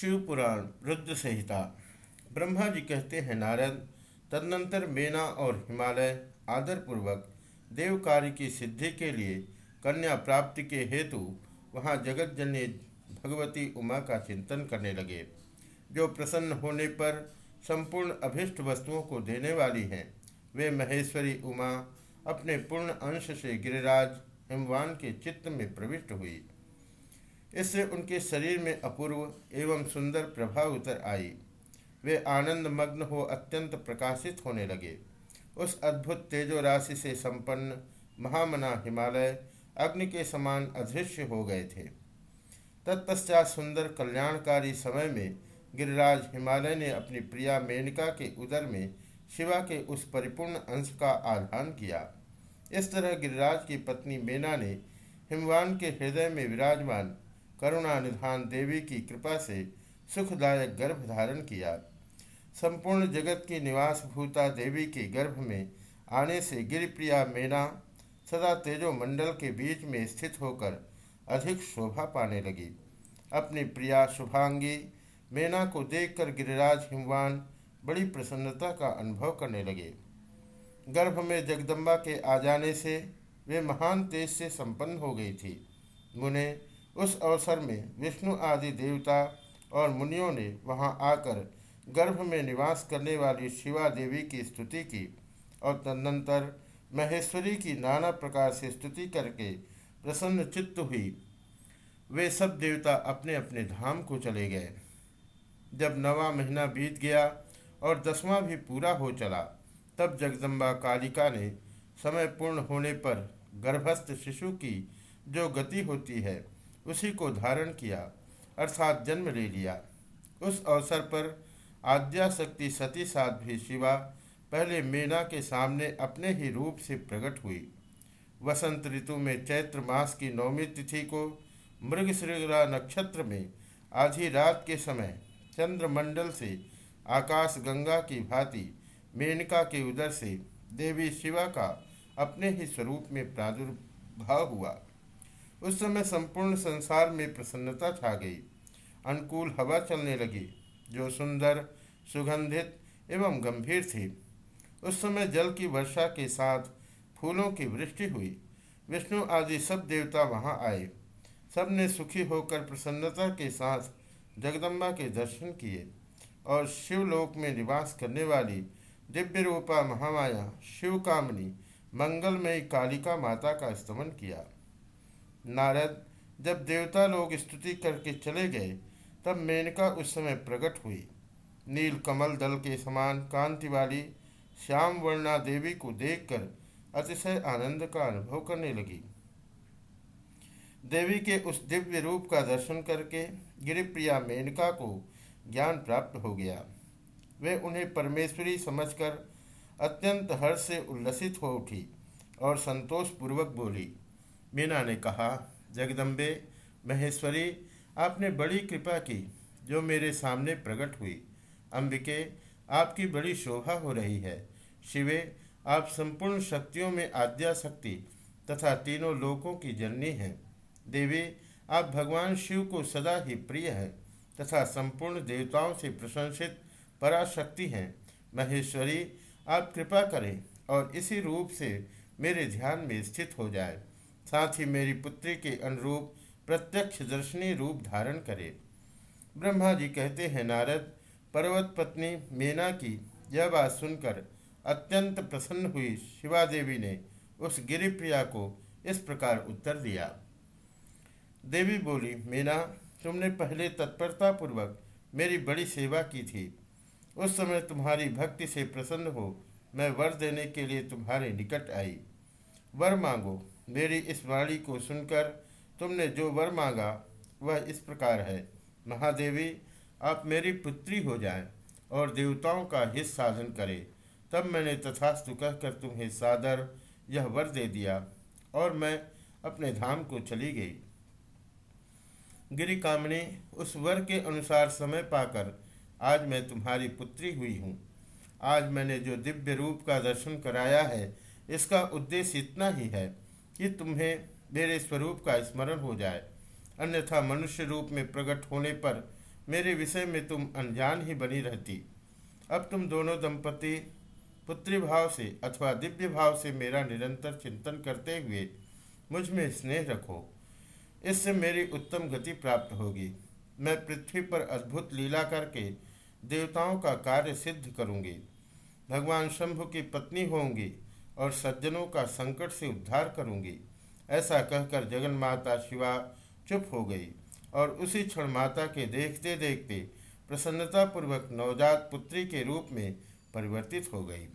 शिव पुराण रुद्र संहिता। ब्रह्मा जी कहते हैं, नारद, तदनंतर मेना और हिमालय आदरपूर्वक देव कार्य की सिद्धि के लिए कन्या प्राप्ति के हेतु वहाँ जगत जननी भगवती उमा का चिंतन करने लगे, जो प्रसन्न होने पर संपूर्ण अभिष्ट वस्तुओं को देने वाली हैं। वे महेश्वरी उमा अपने पूर्ण अंश से गिरिराज हिमवान के चित्त में प्रविष्ट हुई। इससे उनके शरीर में अपूर्व एवं सुंदर प्रभा उतर आई। वे आनंद मग्न हो अत्यंत प्रकाशित होने लगे। उस अद्भुत तेजो राशि से संपन्न महामना हिमालय अग्नि के समान अदृश्य हो गए थे। तत्पश्चात सुंदर कल्याणकारी समय में गिरिराज हिमालय ने अपनी प्रिया मेनका के उदर में शिवा के उस परिपूर्ण अंश का आधान किया। इस तरह गिरिराज की पत्नी मेना ने हिमवान के हृदय में विराजमान करुणा निधान देवी की कृपा से सुखदायक गर्भ धारण किया। संपूर्ण जगत की निवास भूता देवी के गर्भ में आने से गिरिप्रिया मेना सदा तेजो मंडल के बीच में स्थित होकर अधिक शोभा पाने लगी। अपनी प्रिया शुभांगी मेना को देखकर गिरिराज हिमवान बड़ी प्रसन्नता का अनुभव करने लगे। गर्भ में जगदम्बा के आ जाने से वे महान तेज से संपन्न हो गई थी। मुने उस अवसर में विष्णु आदि देवता और मुनियों ने वहाँ आकर गर्भ में निवास करने वाली शिवा देवी की स्तुति की और तदनंतर महेश्वरी की नाना प्रकार से स्तुति करके प्रसन्न चित्त हुई। वे सब देवता अपने अपने धाम को चले गए। जब नवा महीना बीत गया और दसवां भी पूरा हो चला, तब जगदम्बा कालिका ने समय पूर्ण होने पर गर्भस्थ शिशु की जो गति होती है उसी को धारण किया, अर्थात जन्म ले लिया। उस अवसर पर आद्याशक्ति सती साध भी शिवा पहले मीना के सामने अपने ही रूप से प्रकट हुई। वसंत ऋतु में चैत्र मास की नवमी तिथि को मृगश्रृंगा नक्षत्र में आधी रात के समय चंद्रमंडल से आकाश गंगा की भांति मेनका के उदर से देवी शिवा का अपने ही स्वरूप में प्रादुर्भाव हुआ। उस समय संपूर्ण संसार में प्रसन्नता छा गई। अनुकूल हवा चलने लगी, जो सुंदर, सुगंधित एवं गंभीर थी। उस समय जल की वर्षा के साथ फूलों की वृष्टि हुई। विष्णु आदि सब देवता वहाँ आए। सबने सुखी होकर प्रसन्नता के साथ जगदम्बा के दर्शन किए और शिवलोक में निवास करने वाली दिव्य रूपा महामाया शिव कामनी मंगलमयी कालिका माता का स्तमन किया। नारद, जब देवता लोग स्तुति करके चले गए, तब मेनका उस समय प्रकट हुई। नील कमल दल के समान कांति वाली श्याम वर्णा देवी को देखकर अतिशय आनंद का अनुभव करने लगी। देवी के उस दिव्य रूप का दर्शन करके गिरिप्रिया मेनका को ज्ञान प्राप्त हो गया। वे उन्हें परमेश्वरी समझकर अत्यंत हर्ष से उल्लसित हो उठी और संतोष पूर्वक बोली मीना ने कहा, जगदम्बे, महेश्वरी, आपने बड़ी कृपा की जो मेरे सामने प्रकट हुई। अंबिके, आपकी बड़ी शोभा हो रही है। शिवे, आप संपूर्ण शक्तियों में आद्या शक्ति तथा तीनों लोकों की जननी हैं। देवी, आप भगवान शिव को सदा ही प्रिय हैं तथा संपूर्ण देवताओं से प्रशंसित पराशक्ति हैं। महेश्वरी, आप कृपा करें और इसी रूप से मेरे ध्यान में स्थित हो जाए। साथ ही मेरी पुत्री के अनुरूप प्रत्यक्ष दर्शनी रूप धारण करे। ब्रह्मा जी कहते हैं, नारद, पर्वत पत्नी मीना की यह बात सुनकर अत्यंत प्रसन्न हुई। शिवा देवी ने उस गिरिप्रिया को इस प्रकार उत्तर दिया। देवी बोली, मीना, तुमने पहले तत्परता पूर्वक मेरी बड़ी सेवा की थी। उस समय तुम्हारी भक्ति से प्रसन्न हो मैं वर देने के लिए तुम्हारे निकट आई। वर मांगो मेरी इस वाणी को सुनकर तुमने जो वर मांगा, वह इस प्रकार है। महादेवी, आप मेरी पुत्री हो जाएँ और देवताओं का हित साधन करें। तब मैंने तथास्तु कहकर तुम्हें सादर यह वर दे दिया और मैं अपने धाम को चली गई। गिरी कामणी उस वर के अनुसार समय पाकर आज मैं तुम्हारी पुत्री हुई हूँ। आज मैंने जो दिव्य रूप का दर्शन कराया है, इसका उद्देश्य इतना ही है कि तुम्हें मेरे स्वरूप का स्मरण हो जाए। अन्यथा मनुष्य रूप में प्रकट होने पर मेरे विषय में तुम अनजान ही बनी रहती। अब तुम दोनों दंपति पुत्री भाव से अथवा दिव्य भाव से मेरा निरंतर चिंतन करते हुए मुझमें स्नेह रखो। इससे मेरी उत्तम गति प्राप्त होगी। मैं पृथ्वी पर अद्भुत लीला करके देवताओं का कार्य सिद्ध करूँगी। भगवान शंभु की पत्नी होंगी। और सज्जनों का संकट से उद्धार करूँगी। ऐसा कहकर जगन माता शिवा चुप हो गई और उसी क्षण माता के देखते देखते प्रसन्नतापूर्वक नवजात पुत्री के रूप में परिवर्तित हो गई।